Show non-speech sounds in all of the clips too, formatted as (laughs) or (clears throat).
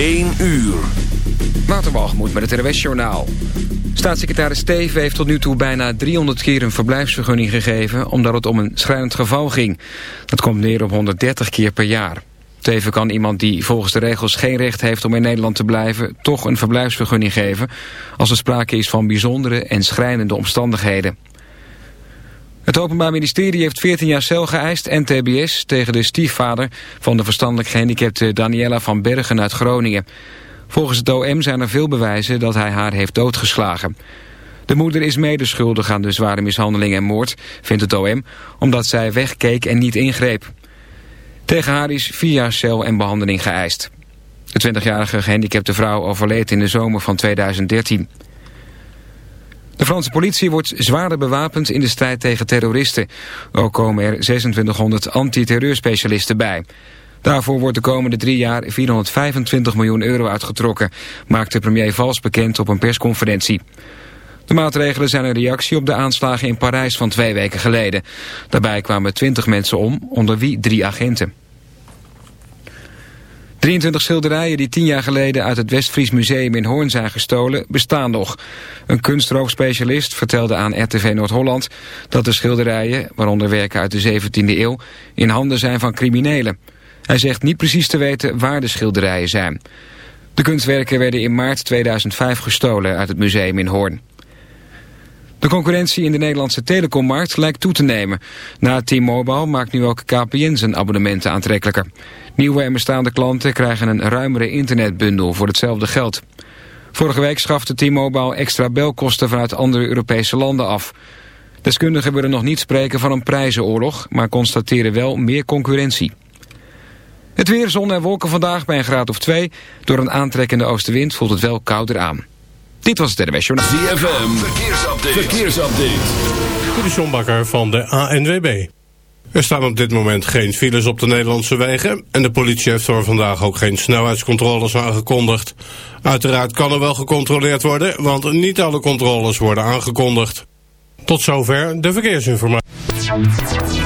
1 uur. Waterwalgemoed met het RWS-journaal. Staatssecretaris Steven heeft tot nu toe bijna 300 keer een verblijfsvergunning gegeven... omdat het om een schrijnend geval ging. Dat komt neer op 130 keer per jaar. Teven kan iemand die volgens de regels geen recht heeft om in Nederland te blijven... toch een verblijfsvergunning geven... als er sprake is van bijzondere en schrijnende omstandigheden. Het Openbaar Ministerie heeft 14 jaar cel geëist en tbs tegen de stiefvader van de verstandelijk gehandicapte Daniela van Bergen uit Groningen. Volgens het OM zijn er veel bewijzen dat hij haar heeft doodgeslagen. De moeder is medeschuldig aan de zware mishandeling en moord, vindt het OM, omdat zij wegkeek en niet ingreep. Tegen haar is vier jaar cel en behandeling geëist. De 20-jarige gehandicapte vrouw overleed in de zomer van 2013. De Franse politie wordt zwaarder bewapend in de strijd tegen terroristen. Ook komen er 2600 antiterreurspecialisten bij. Daarvoor wordt de komende drie jaar 425 miljoen euro uitgetrokken, maakte premier Vals bekend op een persconferentie. De maatregelen zijn een reactie op de aanslagen in Parijs van twee weken geleden. Daarbij kwamen 20 mensen om, onder wie drie agenten. 23 schilderijen die tien jaar geleden uit het Westfries Museum in Hoorn zijn gestolen, bestaan nog. Een kunstroofspecialist vertelde aan RTV Noord-Holland dat de schilderijen, waaronder werken uit de 17e eeuw, in handen zijn van criminelen. Hij zegt niet precies te weten waar de schilderijen zijn. De kunstwerken werden in maart 2005 gestolen uit het museum in Hoorn. De concurrentie in de Nederlandse telecommarkt lijkt toe te nemen. Na T-Mobile maakt nu ook KPN zijn abonnementen aantrekkelijker. Nieuwe en bestaande klanten krijgen een ruimere internetbundel voor hetzelfde geld. Vorige week schafte T-Mobile extra belkosten vanuit andere Europese landen af. Deskundigen willen nog niet spreken van een prijzenoorlog, maar constateren wel meer concurrentie. Het weer, zon en wolken vandaag bij een graad of twee. Door een aantrekkende oostenwind voelt het wel kouder aan. Dit was het RWS Journaal. ZFM, verkeersupdate. verkeersupdate. De van de ANWB. Er staan op dit moment geen files op de Nederlandse wegen... en de politie heeft voor vandaag ook geen snelheidscontroles aangekondigd. Uiteraard kan er wel gecontroleerd worden... want niet alle controles worden aangekondigd. Tot zover de verkeersinformatie.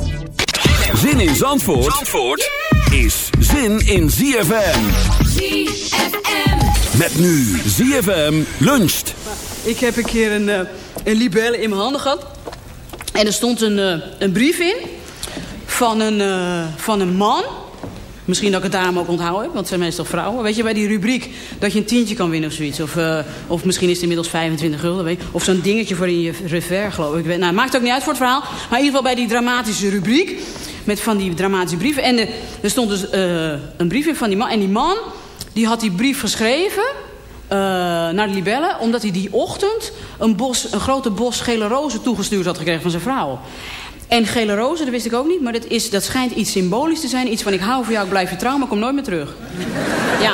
Zin in Zandvoort, Zandvoort is zin in ZFM. ZFM. Met nu ZFM luncht. Ik heb een keer een, eh, een libelle in mijn handen gehad. En er stond een, eh, een brief in van een, eh, van een man. Misschien dat ik het daarom ook onthouden heb, want het zijn meestal vrouwen. Weet je, bij die rubriek dat je een tientje kan winnen of zoiets. Of, eh, of misschien is het inmiddels 25 gulden. Weet je. Of zo'n dingetje voor in je revers, geloof ik. Nou, maakt ook niet uit voor het verhaal. Maar in ieder geval bij die dramatische rubriek. Met van die dramatische brieven. En er stond dus eh, een brief in van die man. En die man, die had die brief geschreven... eh, naar de libellen, omdat hij die ochtend een, bos, een grote bos gele rozen toegestuurd had gekregen van zijn vrouw. En gele rozen, dat wist ik ook niet, maar dat, is, dat schijnt iets symbolisch te zijn. Iets van ik hou van jou, ik blijf je trouw, maar kom nooit meer terug. Ja.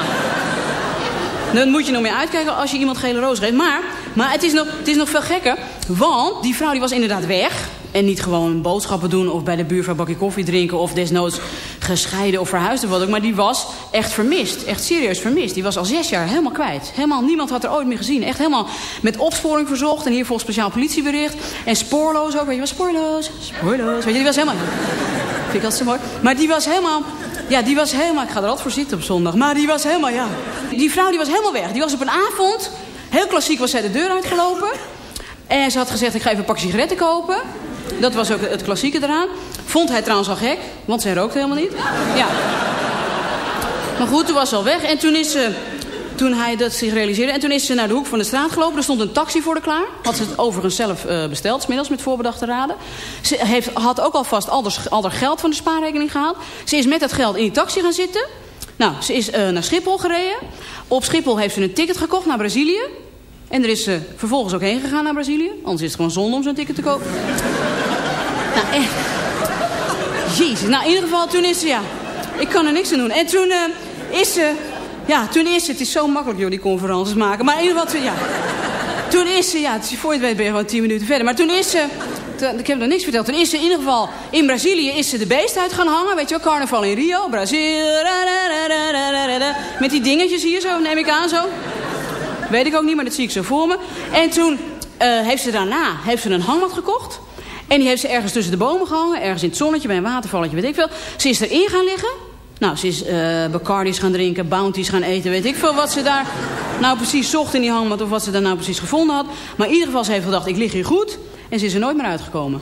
Dan moet je nog meer uitkijken als je iemand gele rozen geeft. Maar, maar het, is nog, het is nog veel gekker, want die vrouw die was inderdaad weg. En niet gewoon boodschappen doen of bij de buurvrouw bakje koffie drinken... of desnoods gescheiden of verhuisd of wat ook. Maar die was echt vermist. Echt serieus vermist. Die was al zes jaar helemaal kwijt. Helemaal, niemand had er ooit meer gezien. Echt helemaal met opsporing verzocht. En hier volgens speciaal politiebericht. En spoorloos ook. Weet je wel, spoorloos. Spoorloos. Weet je, die was helemaal... Vind ik altijd zo mooi. Maar die was helemaal... Ja, die was helemaal... Ik ga er altijd voor zitten op zondag. Maar die was helemaal, ja... Die vrouw die was helemaal weg. Die was op een avond... Heel klassiek was zij de deur uitgelopen. En ze had gezegd, ik ga even een pak sigaretten kopen. Dat was ook het klassieke eraan. Vond hij trouwens al gek, want zij rookt helemaal niet. Ja. Maar goed, toen was ze al weg. En toen is ze, toen hij dat zich realiseerde... en toen is ze naar de hoek van de straat gelopen. Er stond een taxi voor de klaar. Had ze het overigens zelf eh, besteld, inmiddels met voorbedachte raden. Ze heeft, had ook alvast al haar geld van de spaarrekening gehaald. Ze is met dat geld in die taxi gaan zitten. Nou, ze is eh, naar Schiphol gereden. Op Schiphol heeft ze een ticket gekocht naar Brazilië. En er is ze vervolgens ook heen gegaan naar Brazilië. Anders is het gewoon zonde om zo'n ticket te kopen. nou. Jezus. Nou, in ieder geval, toen is ze, ja... Ik kan er niks aan doen. En toen eh, is ze... Ja, toen is ze... Het is zo makkelijk, joh, die conferences maken. Maar in ieder geval, toen, ja... Toen is ze... Ja, voor je het weet ben je gewoon tien minuten verder. Maar toen is ze... Ik heb nog niks verteld. Toen is ze in ieder geval... In Brazilië is ze de beest uit gaan hangen. Weet je wel, carnaval in Rio. Brazil. ra, ra, ra, ra, ra, ra, ra. Met die dingetjes hier zo, neem ik aan zo. Weet ik ook niet, maar dat zie ik zo voor me. En toen eh, heeft ze daarna heeft ze een hangmat gekocht. En die heeft ze ergens tussen de bomen gehangen. Ergens in het zonnetje, bij een watervalletje, weet ik veel. Ze is erin gaan liggen. Nou, ze is eh Bacardi's gaan drinken, Bounties gaan eten, weet ik veel wat ze daar nou precies zocht in die hangmat. Of wat ze daar nou precies gevonden had. Maar in ieder geval, ze heeft gedacht, ik lig hier goed. En ze is er nooit meer uitgekomen.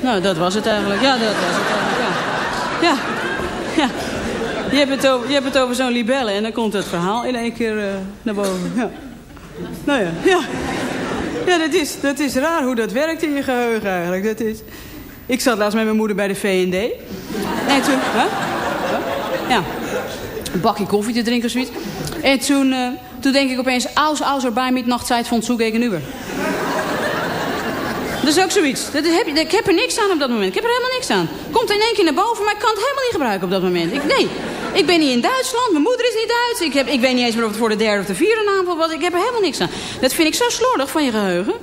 Nou, dat was het eigenlijk. Ja, dat was het eigenlijk. Ja, ja. Je hebt het over, over zo'n libelle en dan komt het verhaal in één keer eh, naar boven. Ja. Nou ja, ja. Ja, dat is, dat is raar hoe dat werkt in je geheugen eigenlijk. Dat is... Ik zat laatst met mijn moeder bij de V&D. En toen... Huh? Ja. Een bakje koffie te drinken of zoiets. En toen, eh, toen denk ik opeens... Aus, aus, tijd van zoek ik een uur. Dat is ook zoiets. Dat heb, ik heb er niks aan op dat moment. Ik heb er helemaal niks aan. Komt in één keer naar boven, maar ik kan het helemaal niet gebruiken op dat moment. Ik, nee, ik ben niet in Duitsland. Mijn moeder is niet Duits. Ik, heb, ik weet niet eens meer of het voor de derde of de vierde naam was. Ik heb er helemaal niks aan. Dat vind ik zo slordig van je geheugen.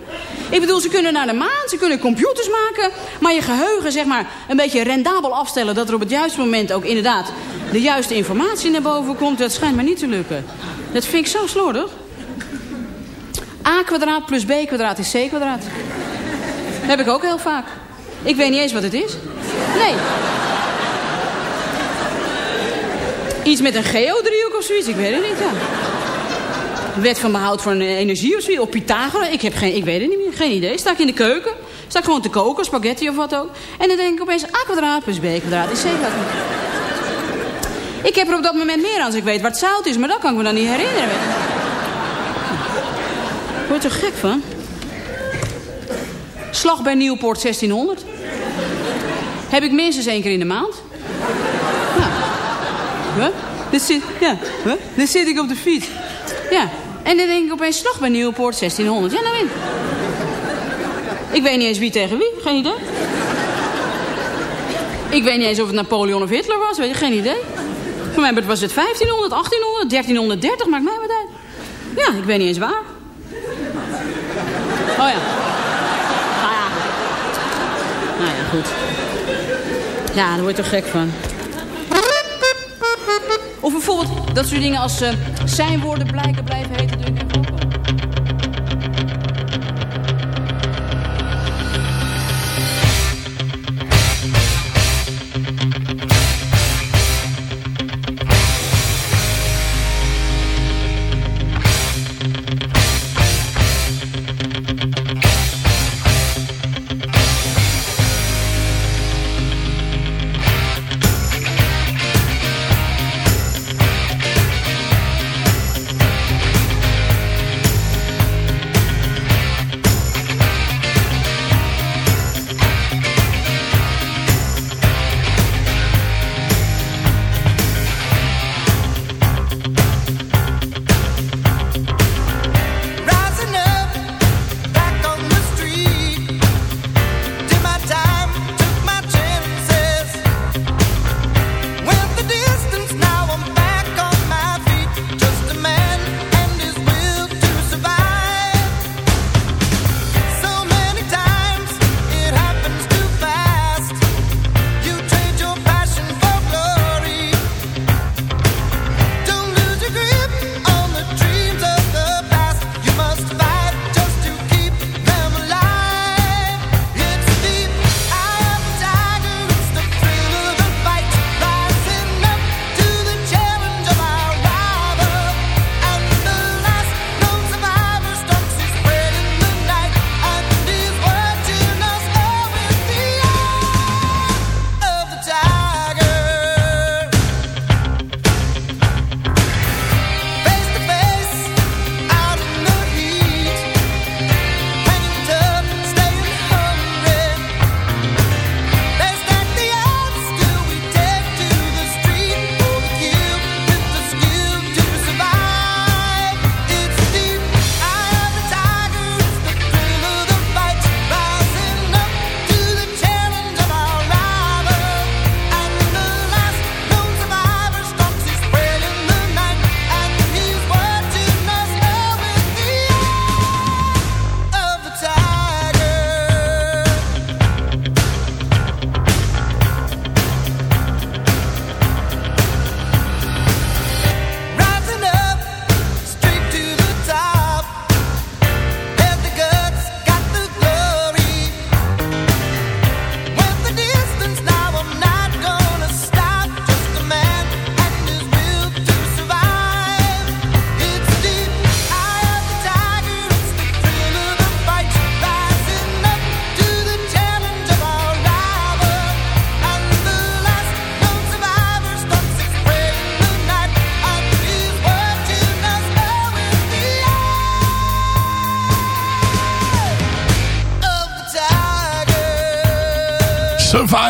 Ik bedoel, ze kunnen naar de maan, ze kunnen computers maken. Maar je geheugen, zeg maar, een beetje rendabel afstellen... dat er op het juiste moment ook inderdaad de juiste informatie naar boven komt... dat schijnt maar niet te lukken. Dat vind ik zo slordig. A kwadraat plus B kwadraat is C kwadraat. Heb ik ook heel vaak. Ik weet niet eens wat het is. Nee. Iets met een geodriehoek of zoiets, ik weet het niet. Ja. Wet van behoud van eh, energie of zoiets. Of Pythagoras, ik, heb geen, ik weet het niet meer. Geen idee. Sta ik in de keuken. Sta ik gewoon te koken, spaghetti of wat ook. En dan denk ik opeens, A kwadraat plus B kwadraat is C kwadraat. Ik heb er op dat moment meer aan als ik weet het zout is. Maar dat kan ik me dan niet herinneren. Word je er gek van? Slag bij Nieuwpoort 1600. Heb ik minstens één keer in de maand. Huh? Dus zit, ja. Dan zit ik op de fiets. Ja. En dan denk ik opeens slag bij Nieuwpoort 1600. Ja, nou ik. Ik weet niet eens wie tegen wie. Geen idee. Ik weet niet eens of het Napoleon of Hitler was. Weet je, geen idee. Voor mij was het 1500, 1800, 1330. Maakt mij wat uit. Ja, ik weet niet eens waar. Oh ja. Nou ja. Nou ja, goed. Ja, daar word je toch gek van. Of bijvoorbeeld dat soort dingen als eh, zijn woorden blijken blijven heten.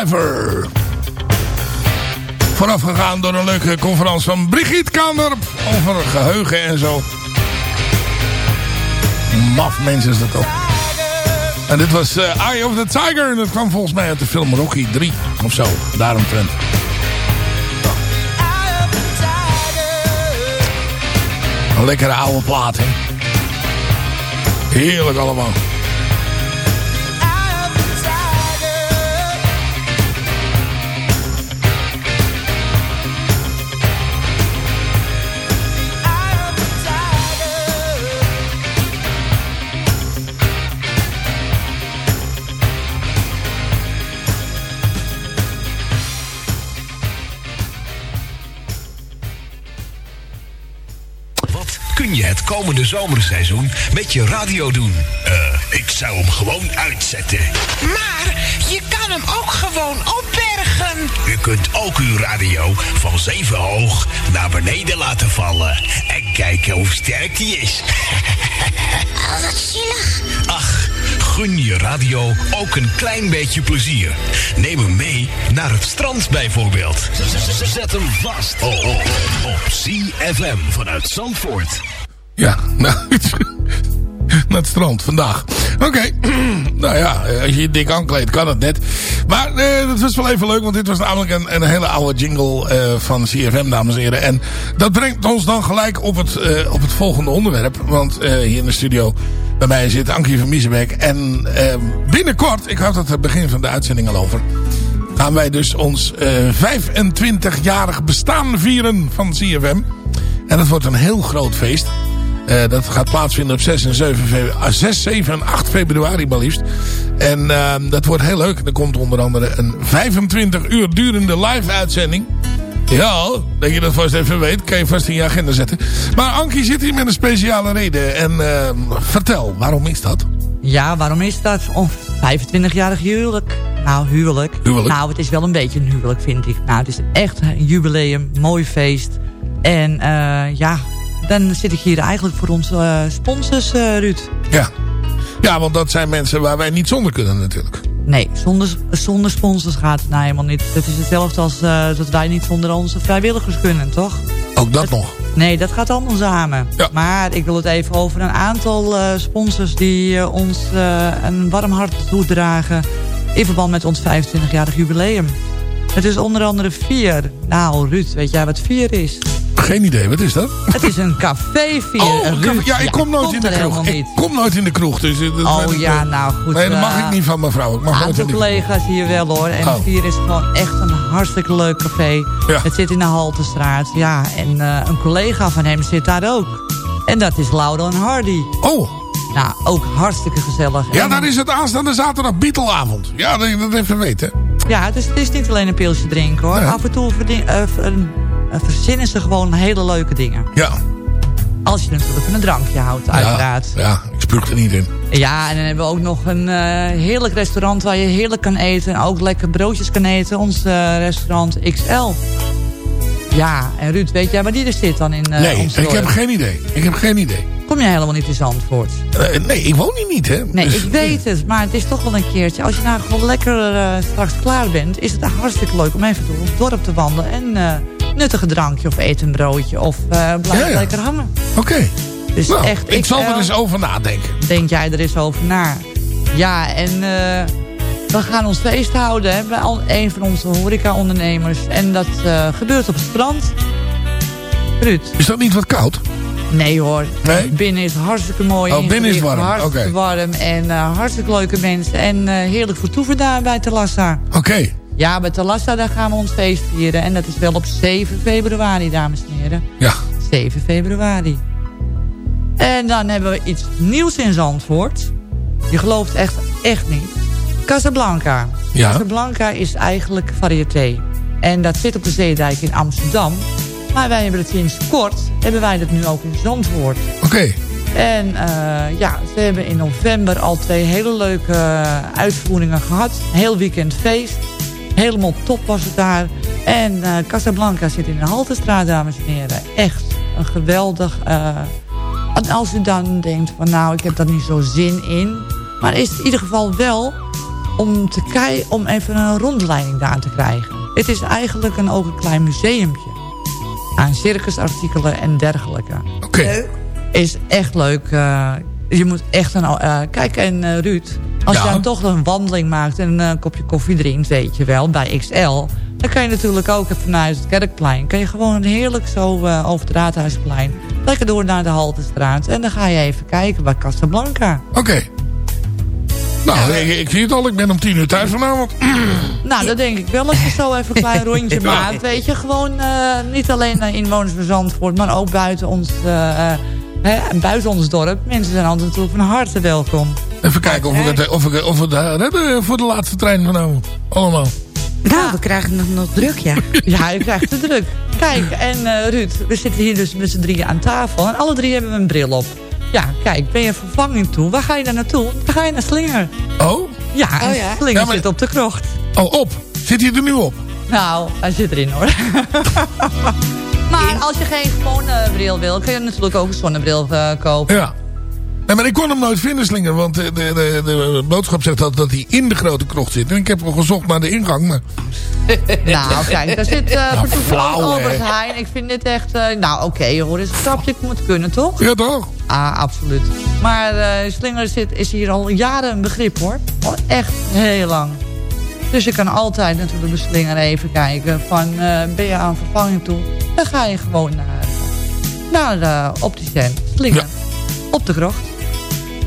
Survivor. Voorafgegaan door een leuke conferentie van Brigitte Kaandorp over geheugen en zo. Maf mensen is dat ook. En dit was eh, Eye of the Tiger. En dat kwam volgens mij uit de film Rocky 3 of zo. Daaromtrent. Een lekkere oude plaat, hè. Heerlijk allemaal. Komende zomerseizoen met je radio doen? Eh, ik zou hem gewoon uitzetten. Maar je kan hem ook gewoon opbergen. U kunt ook uw radio van zeven hoog naar beneden laten vallen. En kijken hoe sterk die is. Oh, wat zielig. Ach, gun je radio ook een klein beetje plezier. Neem hem mee naar het strand bijvoorbeeld. Zet hem vast oh, oh, oh, op CFM vanuit Zandvoort. Ja, (laughs) nou, naar het strand vandaag. Oké, (clears throat) nou ja, als je je dik aankleedt kan het net. Maar eh, dat was wel even leuk, want dit was namelijk een, een hele oude jingle eh, van CFM, dames en heren. En dat brengt ons dan gelijk op het, eh, op het volgende onderwerp. Want eh, hier in de studio bij mij zit Ankie van Miezenbeek. En eh, binnenkort, ik had het het begin van de uitzending al over... gaan wij dus ons eh 25-jarig bestaan vieren van CFM. En dat wordt een heel groot feest. Eh, dat gaat plaatsvinden op 6, en 7, febru- ah, 6 7 en 8 februari maar liefst. En eh, dat wordt heel leuk. Er komt onder andere een 25 uur durende live uitzending. Ja, dat je dat vast even weet. Kan je vast in je agenda zetten. Maar Ankie zit hier met een speciale reden. En eh, vertel, waarom is dat? Ja, waarom is dat? Oh, 25-jarig huwelijk. Nou, huwelijk. Huwelijk. Nou, het is wel een beetje een huwelijk, vind ik. Nou, het is echt een jubileum, mooi feest. En eh, ja, dan zit ik hier eigenlijk voor onze eh, sponsors, eh, Ruud. Ja. ja, want dat zijn mensen waar wij niet zonder kunnen natuurlijk. Nee, zonder, zonder sponsors gaat het nou helemaal niet. Het is hetzelfde als eh, dat wij niet zonder onze vrijwilligers kunnen, toch? Ook dat nog. Nee, dat gaat allemaal samen. Maar ik wil het even over een aantal sponsors die ons een warm hart toedragen... in verband met ons 25-jarig jubileum. Het is onder andere Vier. Nou, Ruud, weet jij wat Vier is? Geen idee, wat is dat? Het is een café Vier. Oh, een café. ja, ik kom nooit in de kroeg. Ik kom nooit in de kroeg. Dus, eh, dat Oh ja, nou goed. Nee, dat mag eh, ik niet van mevrouw. Ik mag nooit de collega's hier wel hoor. En Oh. Vier is gewoon echt een hartstikke leuk café. Het zit in de Haltestraat. Ja, en eh, een collega van hem zit daar ook. En dat is Laura en Hardy. Oh. Nou, ook hartstikke gezellig. Ja, daar is het aanstaande zaterdag Beatleavond. Ja, dat even weten. Ja, het is, het is niet alleen een pilsje drinken hoor. Af en toe verdien- ver- verzinnen ze gewoon hele leuke dingen. Ja. Als je natuurlijk van een drankje houdt, uiteraard. Ja, ja, ik spuug er niet in. Ja, en dan hebben we ook nog een eh, heerlijk restaurant waar je heerlijk kan eten. En ook lekker broodjes kan eten. Ons eh, restaurant XL. Ja, en Ruud, weet jij waar die er zit dan in eh nee, ik heb geen idee. Ik heb geen idee. Kom je helemaal niet in Zandvoort? Eh, nee, ik woon hier niet, hè. Nee, Dus- ik weet het. Maar het is toch wel een keertje. Als je nou gewoon lekker eh, straks klaar bent... is het hartstikke leuk om even door het dorp te wandelen. En eh nuttige drankje of eten een broodje. Of eh blijf Ja, ja. lekker hangen. Oké. Dus Nou, echt, ik zal er eens over nadenken. Denk jij er eens over na. Ja, en eh, we gaan ons feest houden hè, bij al- een van onze horeca-ondernemers. En dat eh, gebeurt op het strand. Ruud. Is dat niet wat koud? Nee hoor. Nee? Binnen is hartstikke mooi. Oh, binnen is warm. Hartstikke warm. En hartstikke leuke mensen. En heerlijk vertoeven daar bij Talassa. Oké. Ja, bij Talassa daar gaan we ons feest vieren. En dat is wel op 7 februari, dames en heren. Ja. 7 februari. En dan hebben we iets nieuws in Zandvoort. Je gelooft echt, echt niet. Casablanca. Ja. Casablanca is eigenlijk variété. En dat zit op de Zeedijk in Amsterdam. Maar wij hebben het sinds kort, hebben wij dat nu ook in Zandvoort. Oké. En eh, ja, ze hebben in november al twee hele leuke eh, uitvoeringen gehad. Heel weekend feest. Helemaal top was het daar. En eh, Casablanca zit in de Haltestraat, dames en heren. Echt een geweldig... eh, en als u dan denkt van nou, ik heb daar niet zo zin in. Maar is het in ieder geval wel om, te kei om even een rondleiding daar te krijgen. Het is eigenlijk een, ook een klein museumpje. Aan circusartikelen en dergelijke. Oké. Is echt leuk. eh, je moet echt een... eh, kijk, en eh, Ruud, als Ja. je dan toch een wandeling maakt... en een kopje koffie drinkt, weet je wel, bij XL... dan kan je natuurlijk ook vanuit het Kerkplein... kan je gewoon heerlijk zo eh, over het Raadhuisplein... lekker door naar de Haltestraat... en dan ga je even kijken bij Casablanca. Oké. Nou, ik, ik zie het al. Ik ben om tien uur thuis vanavond. (clears throat) Nou, dat denk ik wel. Als je zo even een klein (laughs) rondje maakt. Weet je, gewoon eh, niet alleen eh, inwoners van Zandvoort... maar ook buiten ons, eh, eh, hè, buiten ons dorp. Mensen zijn altijd natuurlijk van harte welkom. Even kijken of we het, of we, of we eh, redden voor de laatste trein vanavond. Allemaal. Nou, we krijgen nog, nog druk, ja. (laughs) Ja, je krijgt te druk. Kijk, en eh, Ruud, we zitten hier dus met z'n drieën aan tafel. En alle drie hebben we een bril op. Ja, kijk, ben je vervanging toe? Waar ga je daar naartoe? Dan ga je naar Slinger. Oh? Ja, Oh ja? Slinger Ja, maar- zit op de krocht. Oh, op. Zit hij er nu op? Nou, hij zit erin hoor. (laughs) maar als je geen gewone bril wil, kun je natuurlijk ook een zonnebril eh, kopen. Ja. Nee, maar ik kon hem nooit vinden, Slinger. Want de, de, de, de boodschap zegt dat, dat hij in de grote krocht zit. En ik heb al gezocht naar de ingang. Maar... (laughs) Nou, kijk, daar zit uh, Nou, flauw, Albert. Heijn. Ik vind dit echt... eh, nou, oké hoor, is een grapje. Ik moet kunnen, toch? Ja, toch? Ah, absoluut. Maar Slinger zit, is hier al jaren een begrip, hoor. Al echt heel lang. Dus je kan altijd natuurlijk bij Slinger even kijken van... eh, ben je aan vervanging toe? Dan ga je gewoon naar, naar de opticien. Slinger. Op de krocht.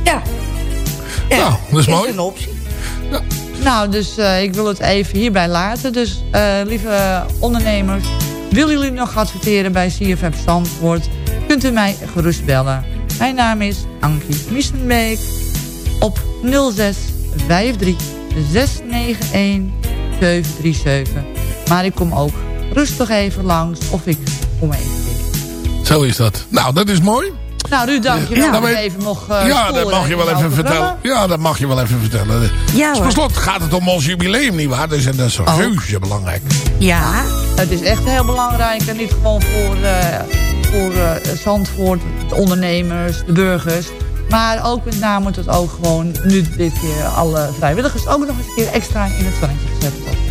Ja. ja. Nou, dat is mooi. een optie. Nou, dus eh, ik wil het even hierbij laten. Dus eh, lieve ondernemers, willen jullie nog adverteren bij CFM Zandvoort? Kunt u mij gerust bellen. Mijn naam is Ankie Miesenbeek op 06 53 691 737. Maar ik kom ook rustig even langs of ik kom even binnen. Zo is dat. Nou, dat is mooi. Nou, Ruud, dank je wel. Ja, dat ik even mocht uh, ja, dat mag je wel even vertellen. Ja, dat mag je wel even vertellen. Ja, hoor. slot gaat het om ons jubileum, nietwaar? Dus en dat is reuze belangrijk. Ja. Het is echt heel belangrijk. En niet gewoon voor, eh, voor eh, Zandvoort, de ondernemers, de burgers. Maar ook met name moet het ook gewoon nu dit keer alle vrijwilligers ook nog eens een keer extra in het zonnetje gezet worden.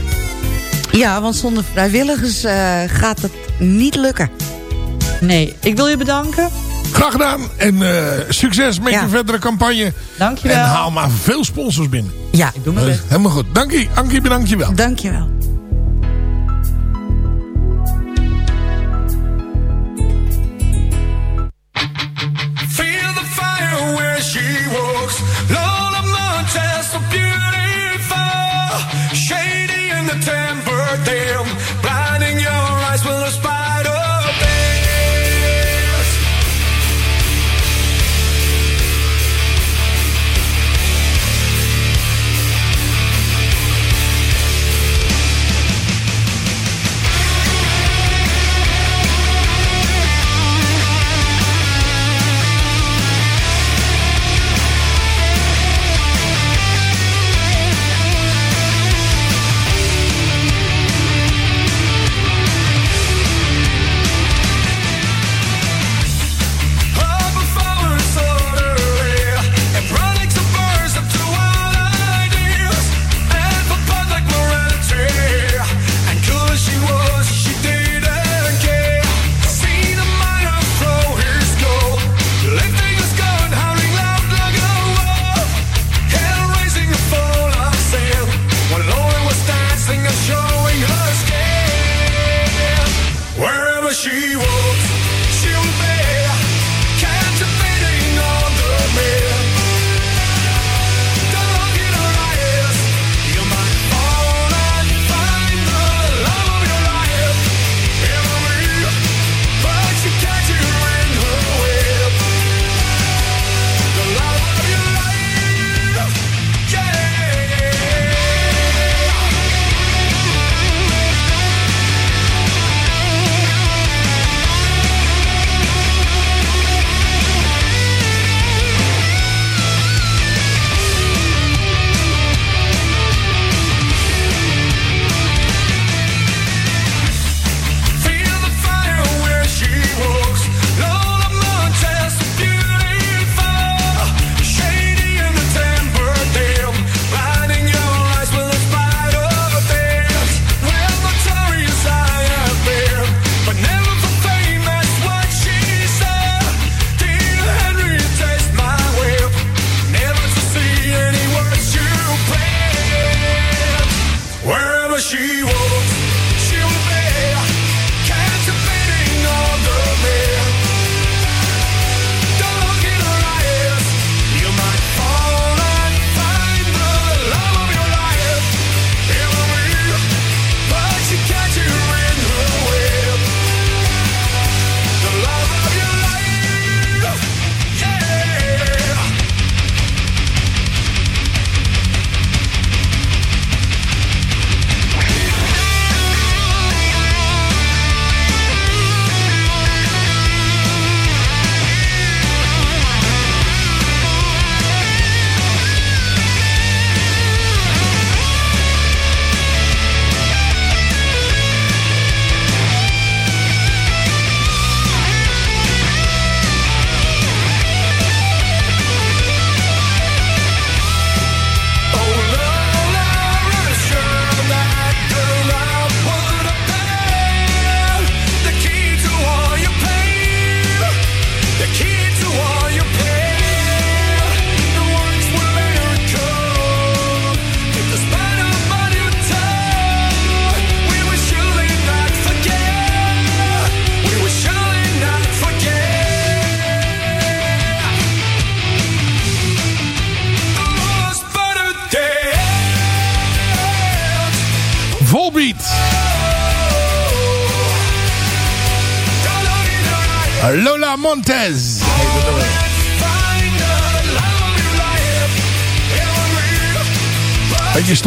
Ja, want zonder vrijwilligers eh, gaat het niet lukken. Nee, ik wil je bedanken. Graag gedaan. En eh, succes met Ja. je verdere campagne. Dankjewel. En haal maar veel sponsors binnen. Ja, Ik doe mijn best. Helemaal goed. Dank je. Ankie, bedankt je wel. dankjewel. Feel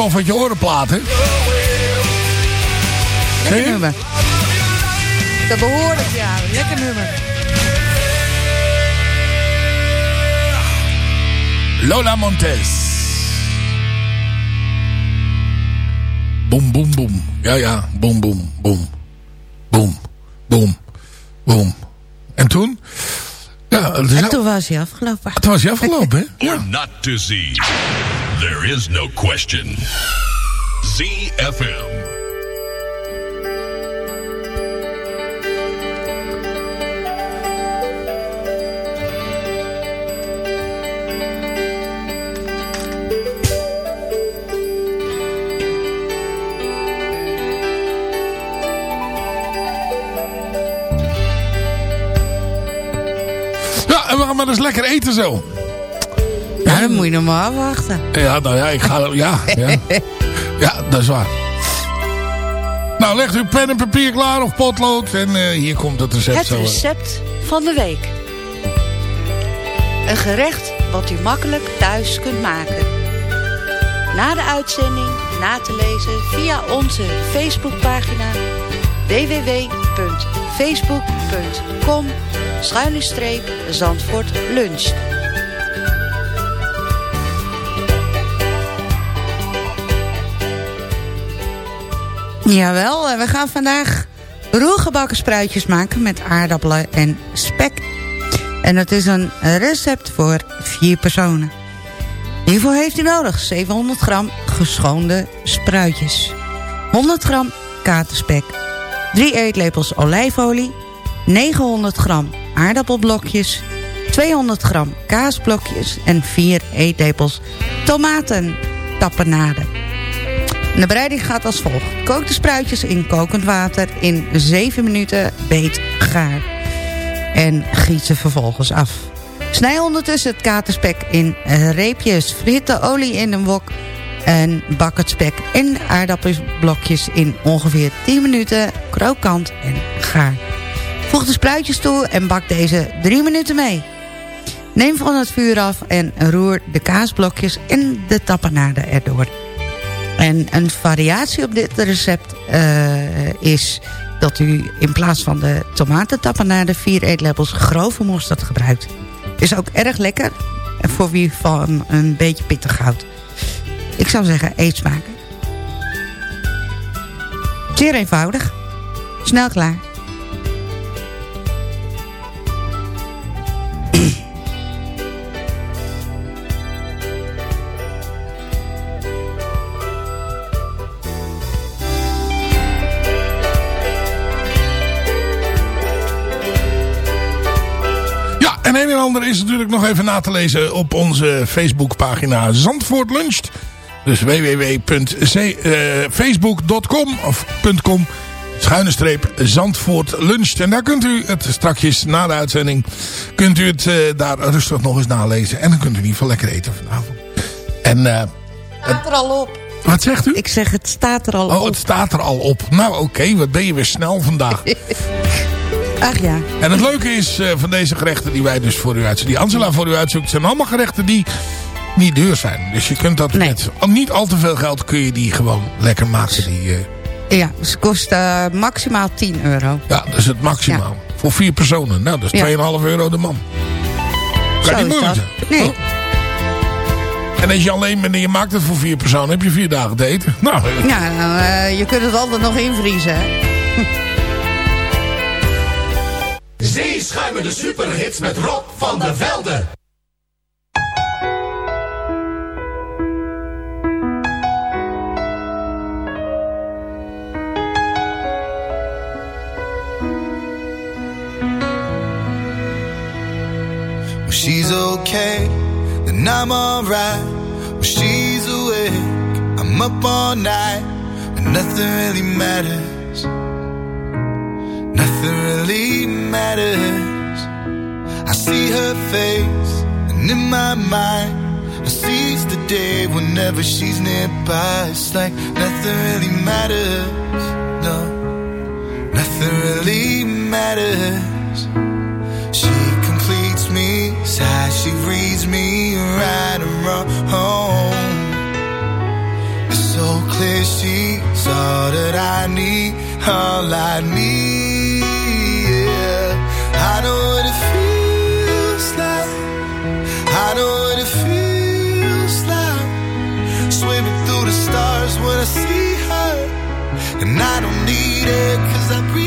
Stof uit je orenplaat, hè? Lekker nummer. Dat behoorlijk, ja. Lekker nummer. Lola Montez. Boom, boom, boom. Ja, ja. Boom, boom, boom. Boom, boom, boom. En toen? Ja, en toen was hij afgelopen. Toen was hij afgelopen, hè? We're not to Z. There is no question. ZFM. Ja, en we gaan maar eens lekker eten zo. Ja, dan moet je nog maar afwachten. Ja, nou ja, ik ga... Ja, ja. (laughs) ja dat is waar. Nou, legt u pen en papier klaar of potlood. En uh, hier komt het recept. Het recept van de week. Een gerecht wat u makkelijk thuis kunt maken. Na de uitzending na te lezen via onze Facebookpagina www.facebook.com schuine streep Zandvoort Lunch. Jawel, en we gaan vandaag roergebakken spruitjes maken met aardappelen en spek. En het is een recept voor vier personen. Hiervoor heeft u nodig 700 gram geschoonde spruitjes. 100 gram katerspek. 3 eetlepels olijfolie. 900 gram aardappelblokjes. 200 gram kaasblokjes. En 4 eetlepels De bereiding gaat als volgt. Kook de spruitjes in kokend water in 7 minuten beet gaar. En giet ze vervolgens af. Snij ondertussen het katerspek in reepjes. Frit de olie in een wok. En bak het spek en aardappelblokjes in ongeveer 10 minuten krokant en gaar. Voeg de spruitjes toe en bak deze 3 minuten mee. Neem van het vuur af en roer de kaasblokjes en de tapenade erdoor. En een variatie op dit recept uh, is dat u in plaats van de tomatentapenade 4 eetlepels grove mosterd gebruikt. Is ook erg lekker voor wie van een beetje pittig houdt. Ik zou zeggen, eet smaken. Zeer eenvoudig. Snel klaar. Een en ander is natuurlijk nog even na te lezen op onze Facebookpagina Zandvoort Luncht. Dus www.facebook.com of .com schuine streep Zandvoort Luncht. En daar kunt u het strakjes na de uitzending kunt u het uh, daar rustig nog eens nalezen. En dan kunt u in ieder geval lekker eten vanavond. En, uh, het staat er al op. Wat zegt u? Ik zeg het staat er al oh, op. Oh, het staat er al op. Nou oké, okay, wat ben je weer snel vandaag. (laughs) Ach ja. En het leuke is uh, van deze gerechten die wij dus voor u uitzoeken. Die Angela voor u uitzoekt. zijn allemaal gerechten die niet duur zijn. Dus je kunt dat nee. met niet al te veel geld kun je die gewoon lekker maken. Die, uh... Ja, ze kosten uh, maximaal 10 euro. Ja, dat is het maximaal. Ja. Voor vier personen. Nou, dat is ja. 2,5 euro de man. Kan Zo niet moeilijk zijn. Nee. Oh. En als je alleen bent en je maakt het voor vier personen, heb je vier dagen te eten. (laughs) Nou, ja, nou, uh, je kunt het altijd nog invriezen, hè? Zeeschuimende superhits met Rob van der Velde. When she's okay, then I'm alright. When she's awake, I'm up all night. And nothing really matters. nothing really matters. I see her face, and in my mind, I seize the day whenever she's nearby. It's like nothing really matters. No, nothing really matters. She completes me, sighs, she reads me right and wrong. It's so clear she saw that I need all I need when I see her. And I don't need it cause I breathe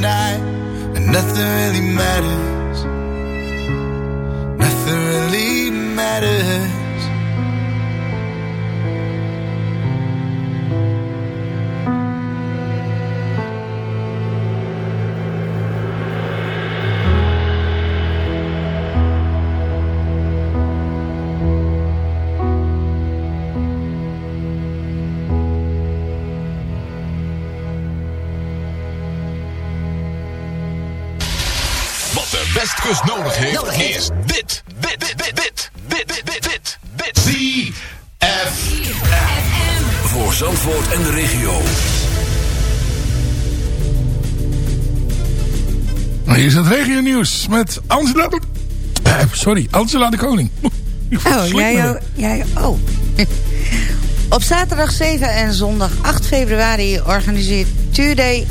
night, and nothing really matters. De Westkust nodig heeft, is dit. Dit, dit, dit, dit, dit, dit, dit, dit, dit. ZFM. Voor Zandvoort en de regio. Nou, Hier is het regio nieuws met Angela... Eh, sorry, Angela de Koning. (laughs) Oh, jij, jij oh. (laughs) Op zaterdag 7 en zondag 8 februari organiseert Tuurday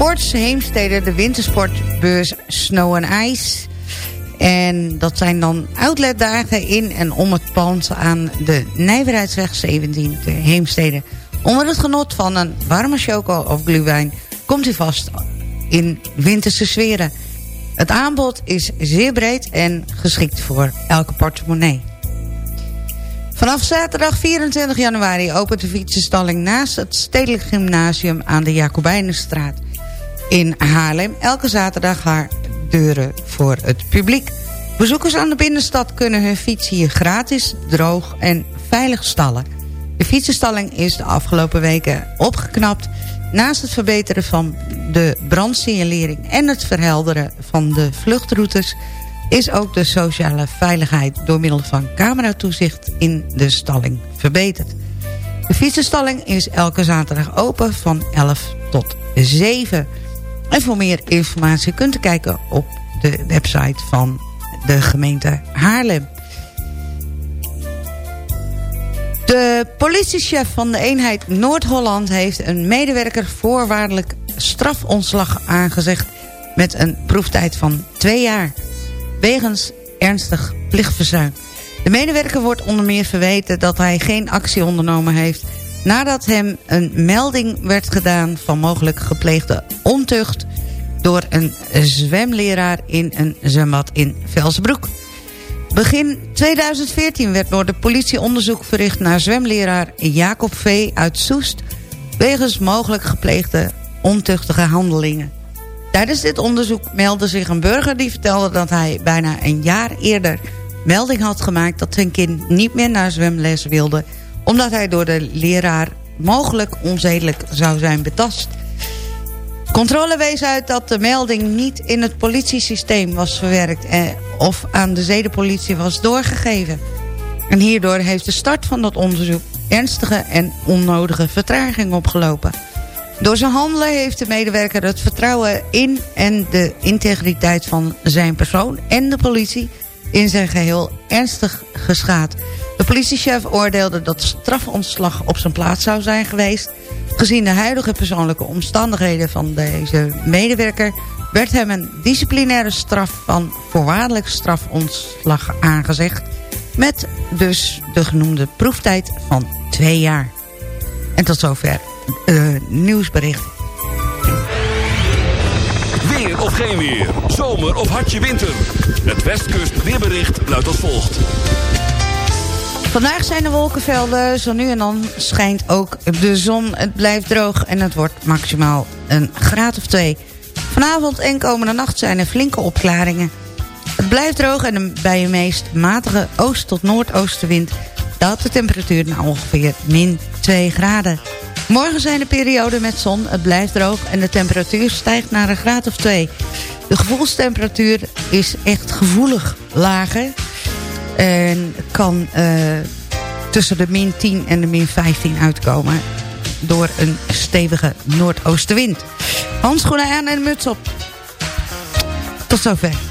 Sports Heemstede de wintersportbeurs Snow and Ice. En dat zijn dan outletdagen in en om het pand aan de Nijverheidsweg 17 te Heemstede. Onder het genot van een warme choco of glühwein komt u vast in winterse sferen. Het aanbod is zeer breed en geschikt voor elke portemonnee. Vanaf zaterdag 24 januari opent de fietsenstalling naast het Stedelijk Gymnasium aan de Jacobijnenstraat in Haarlem. Elke zaterdag haar deuren voor het publiek. Bezoekers aan de binnenstad kunnen hun fiets hier gratis, droog en veilig stallen. De fietsenstalling is de afgelopen weken opgeknapt. Naast het verbeteren van de brandsignalering en het verhelderen van de vluchtroutes... is ook de sociale veiligheid door middel van cameratoezicht in de stalling verbeterd. De fietsenstalling is elke zaterdag open van 11 tot 7. En voor meer informatie kunt u kijken op de website van de gemeente Haarlem. De politiechef van de eenheid Noord-Holland heeft een medewerker voorwaardelijk strafontslag aangezegd met een proeftijd van twee jaar. Wegens ernstig plichtverzuim. De medewerker wordt onder meer verweten dat hij geen actie ondernomen heeft... nadat hem een melding werd gedaan van mogelijk gepleegde ontucht... door een zwemleraar in een zwembad in Velsenbroek. Begin 2014 werd door de politie onderzoek verricht naar zwemleraar Jacob V. uit Soest... wegens mogelijk gepleegde ontuchtige handelingen. Tijdens dit onderzoek meldde zich een burger die vertelde dat hij bijna een jaar eerder melding had gemaakt dat zijn kind niet meer naar zwemles wilde... omdat hij door de leraar mogelijk onzedelijk zou zijn betast. Controle wees uit dat de melding niet in het politiesysteem was verwerkt... Eh, of aan de zedenpolitie was doorgegeven. En hierdoor heeft de start van dat onderzoek ernstige en onnodige vertraging opgelopen. Door zijn handelen heeft de medewerker het vertrouwen in en de integriteit van zijn persoon en de politie in zijn geheel ernstig geschaad. De politiechef oordeelde dat strafontslag op zijn plaats zou zijn geweest. Gezien de huidige persoonlijke omstandigheden van deze medewerker... werd hem een disciplinaire straf van voorwaardelijk strafontslag aangezegd... met dus de genoemde proeftijd van twee jaar. En tot zover uh, nieuwsbericht. Weer of geen weer, zomer of hartje winter. Het Westkust weerbericht luidt als volgt. Vandaag zijn de wolkenvelden, zo nu en dan schijnt ook de zon. Het blijft droog en het wordt maximaal een graad of twee. Vanavond en komende nacht zijn er flinke opklaringen. Het blijft droog en bij een meest matige oost- tot noordoostenwind... daalt de temperatuur naar ongeveer min 2 graden. Morgen zijn er perioden met zon, het blijft droog en de temperatuur stijgt naar een graad of 2. De gevoelstemperatuur is echt gevoelig lager... En kan uh, tussen de min 10 en de min 15 uitkomen. Door een stevige noordoostenwind. Handschoenen aan en muts op. Tot zover.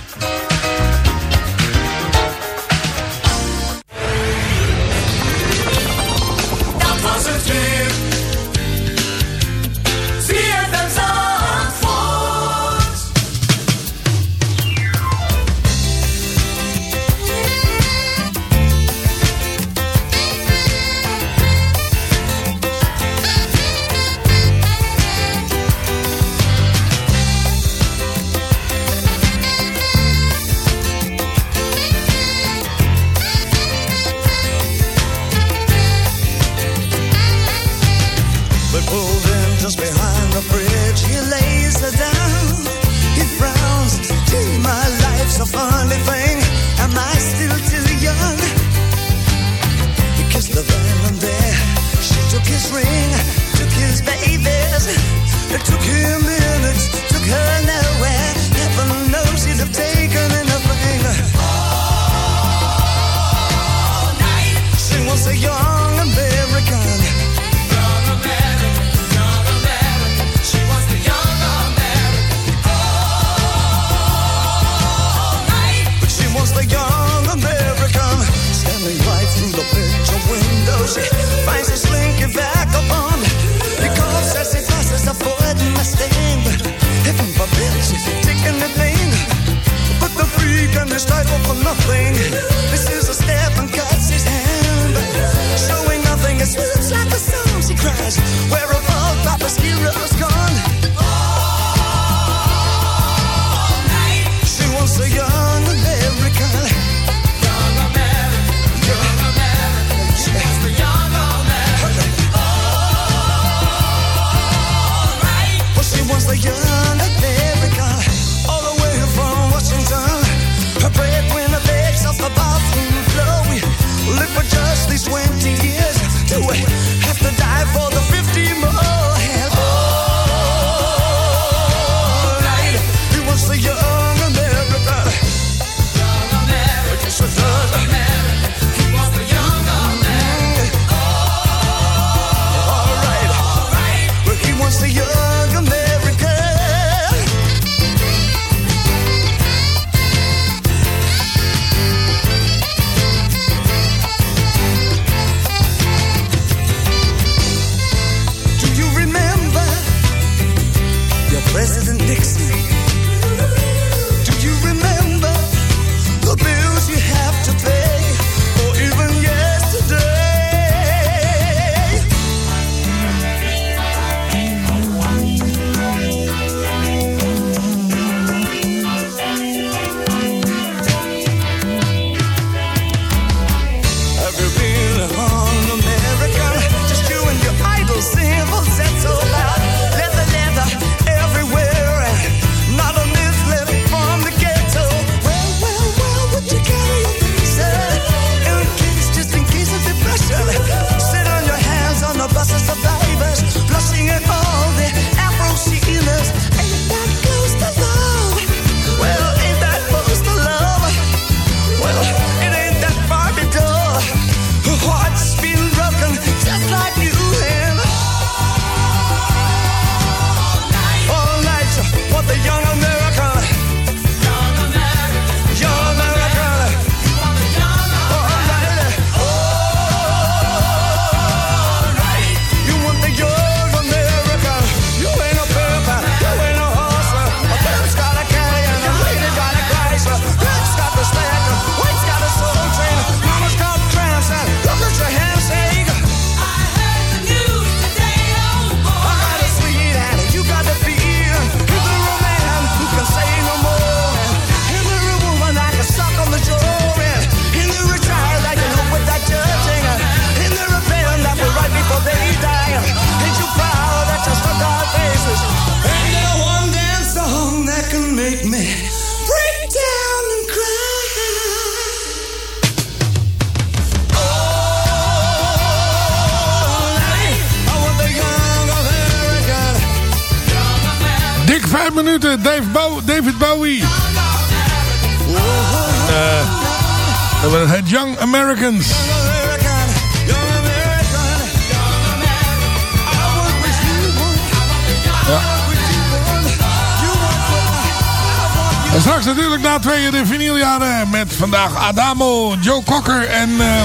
En straks natuurlijk na tweeën de vinyljaren met vandaag Adamo, Joe Cocker en uh,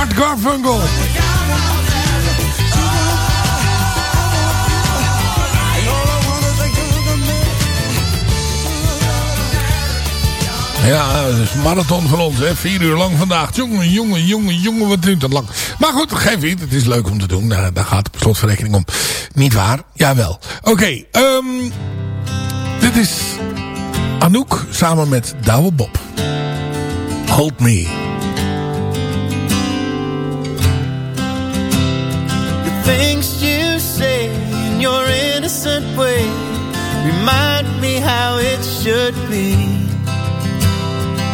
Art Garfunkel. Ja, het is een marathon van ons, hè. Vier uur lang vandaag. Jongen, jongen, jongen, jongen, wat duurt dat lang. Maar goed, geef niet. Het is leuk om te doen. Daar, daar gaat de slotverrekening om. Niet waar? Jawel. Oké, um, dit is Anouk samen met Douwe Bob. Hold Me. The things you say in your innocent way Remind me how it should be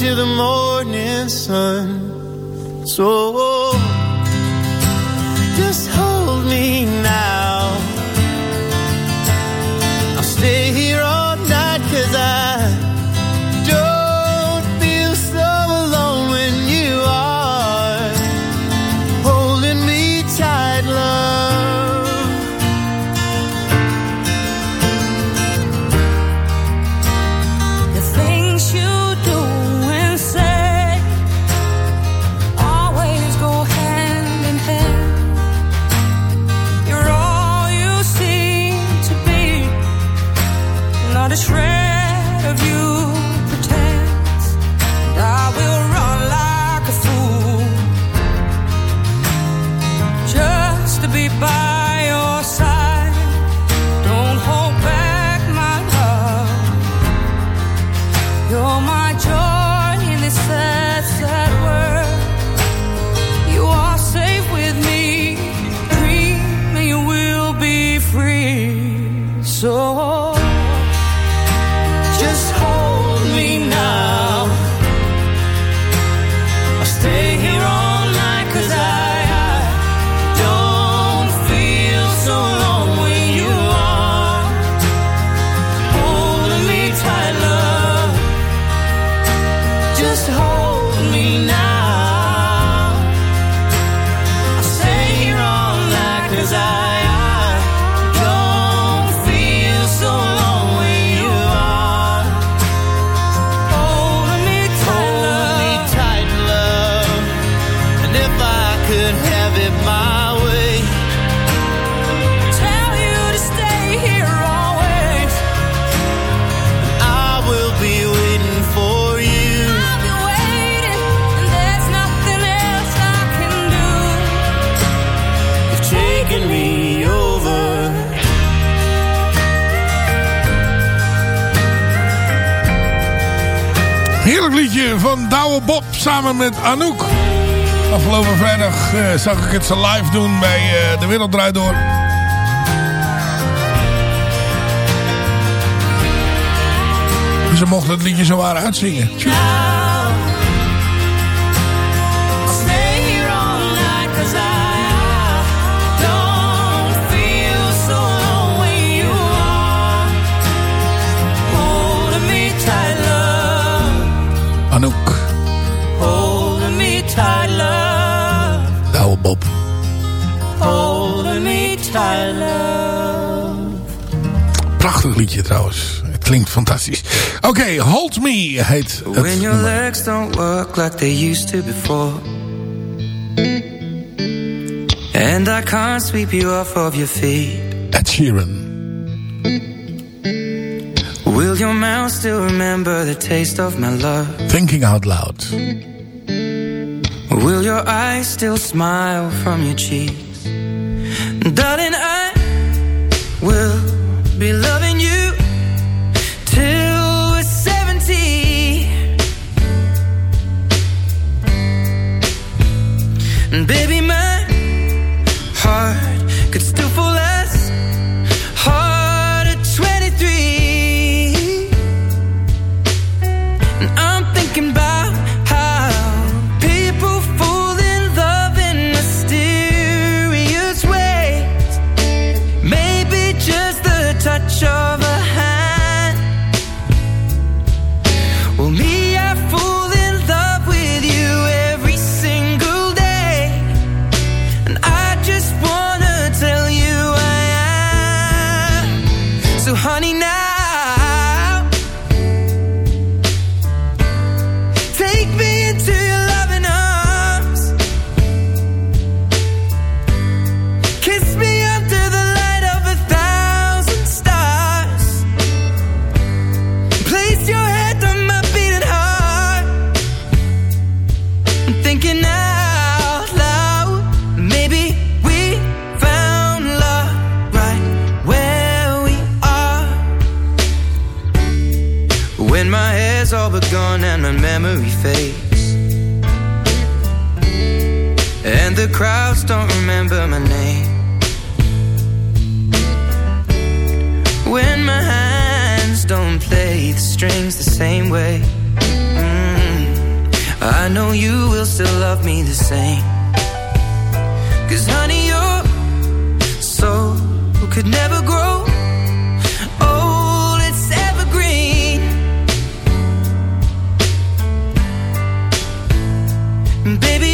To the morning sun. So Just hold me now samen met Anouk. Afgelopen vrijdag eh, zag ik het ze live doen bij eh, De Wereld Draait Door. Ze mochten het liedje zowaar uitzingen. I'll stay liedje trouwens. Het klinkt fantastisch. Oké, Hold Me heet het When your legs don't work like they used to before. And I can't sweep you off of your feet. Ed Sheeran. Will your mouth still remember the taste of my love? Thinking Out Loud. Will your eyes still smile from your cheeks? Darling, I will be loving Baby, remember my name When my hands don't play the strings the same way mm. I know you will still love me the same Cause honey, your soul could never grow old, it's evergreen Baby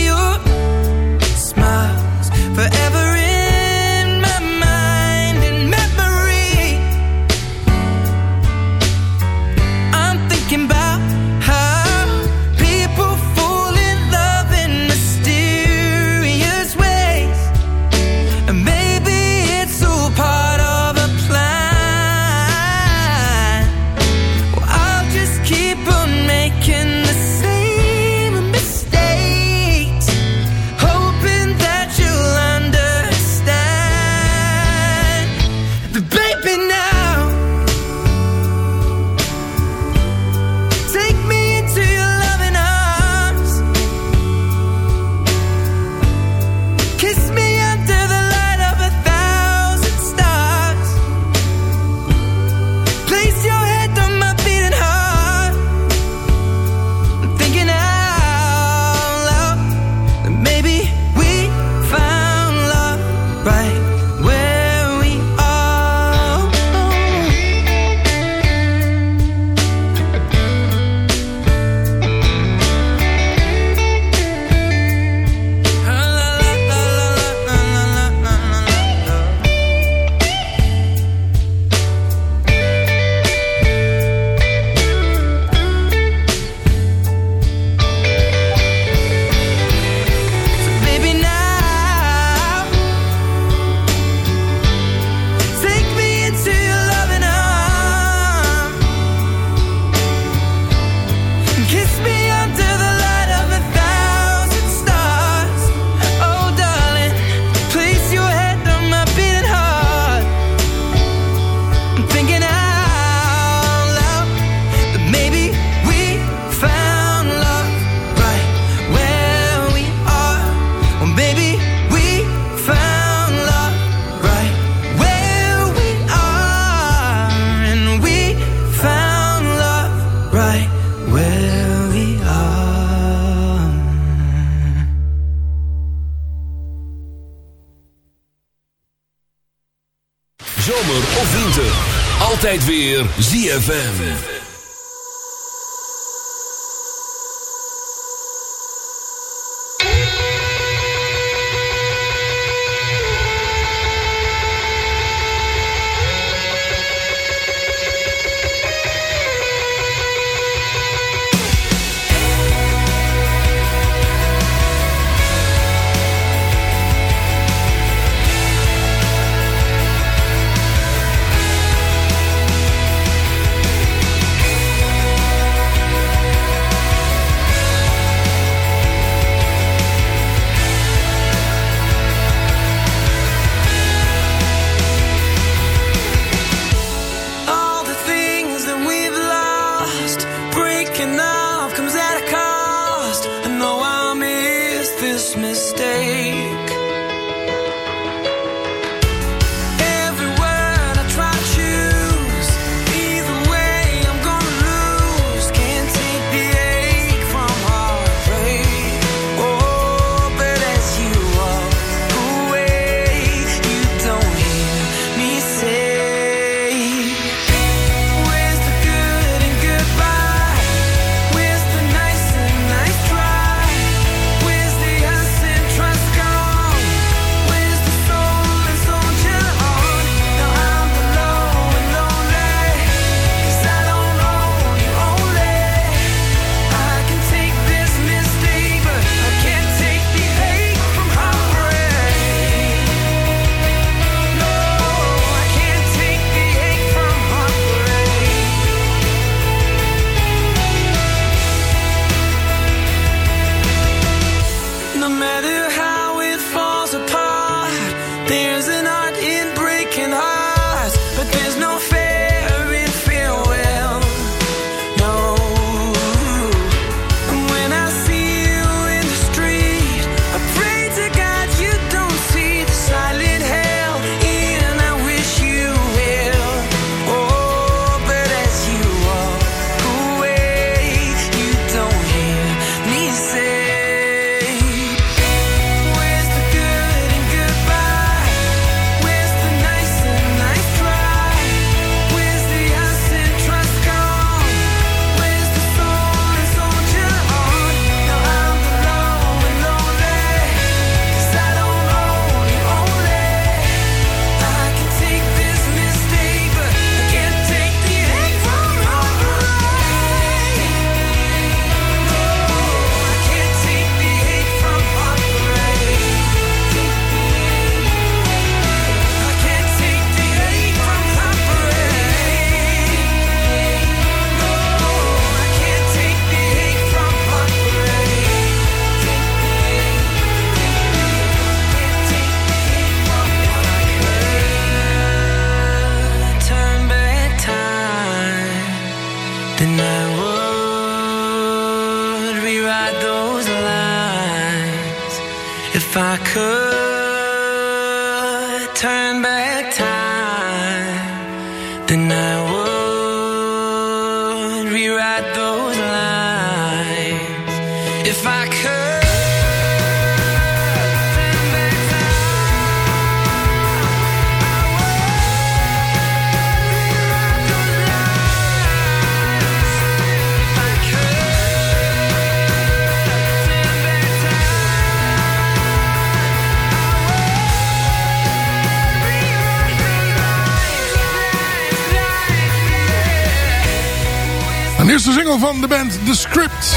van de band The Script.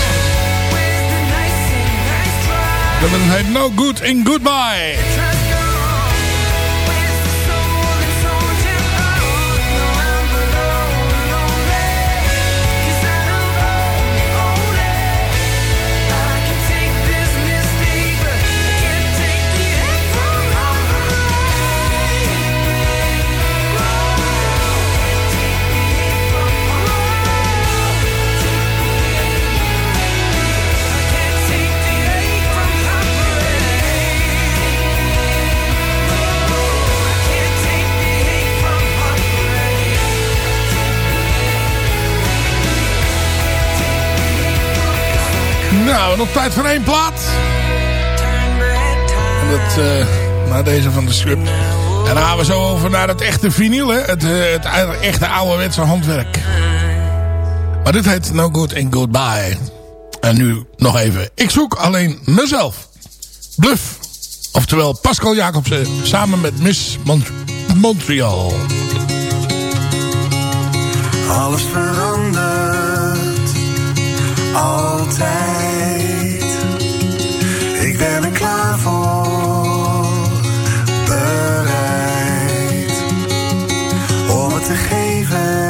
Dat heet No Good in Goodbye. Nou, nog tijd voor één plaat. En eh, naar deze van de script. En dan gaan we zo over naar het echte vinyl, hè? Het, eh, het echte ouderwetse handwerk. Maar dit heet No Good and Goodbye. En nu nog even. Ik zoek alleen mezelf. Bluff. Oftewel Pascal Jacobsen samen met Miss Mont Montreal. Alles verandert, altijd. Ik ben er klaar voor, bereid om het te geven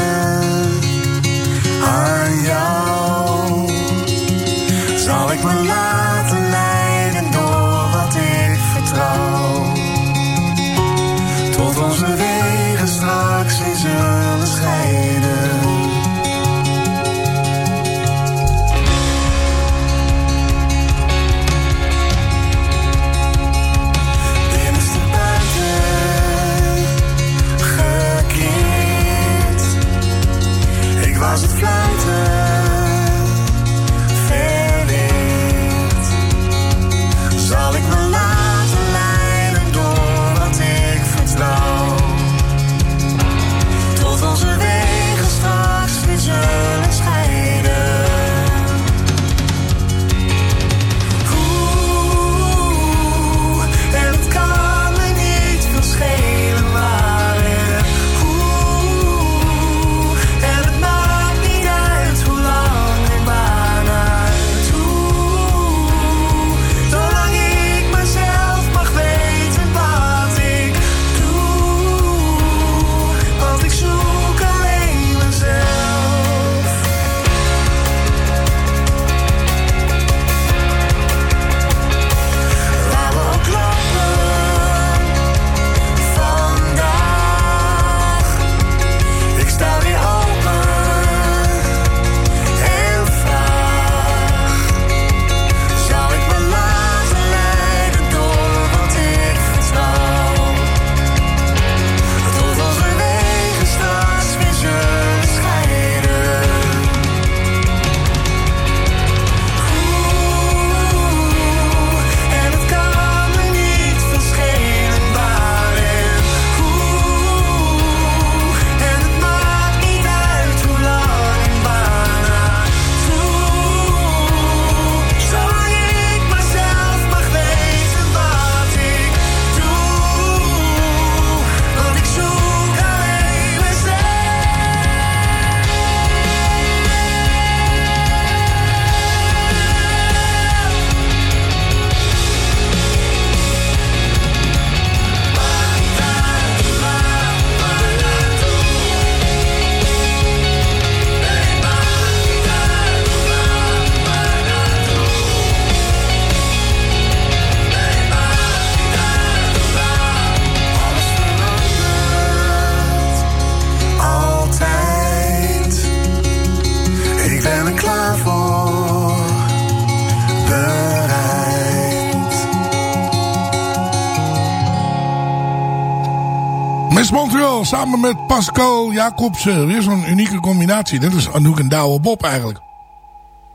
Chris Montreal samen met Pascal Jacobsen. Weer zo'n unieke combinatie. Dit is Anouk en Douwe Bob eigenlijk.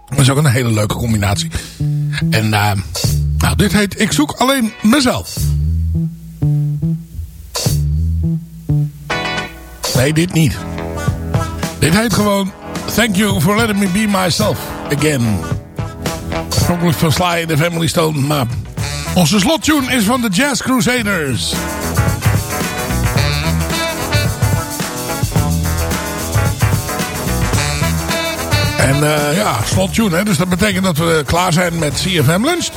Dat is ook een hele leuke combinatie. En uh, nou, dit heet Ik zoek alleen mezelf. Nee, dit niet. Dit heet gewoon Thank you for letting me be myself again. Oorspronkelijk van Sly the Family Stone, maar onze slottune is van de Jazz Crusaders. En uh, ja, slottune, hè? dus dat betekent dat we klaar zijn met CFM Lunch.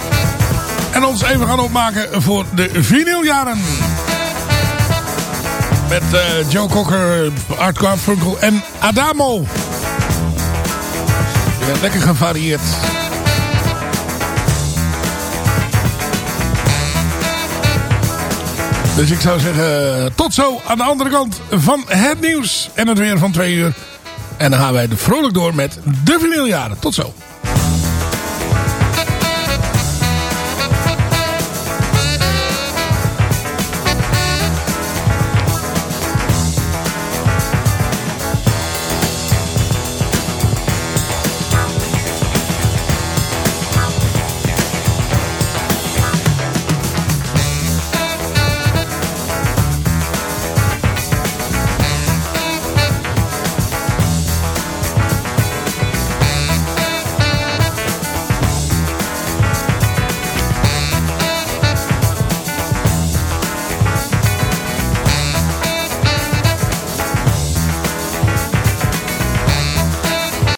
En ons even gaan opmaken voor de vinyljaren. Met uh, Joe Cocker, Art Garfunkel en Adamo. Ja, lekker gevarieerd. Dus ik zou zeggen, tot zo aan de andere kant van het nieuws en het weer van twee uur. En dan gaan wij vrolijk door met de vinyljaren. Tot zo.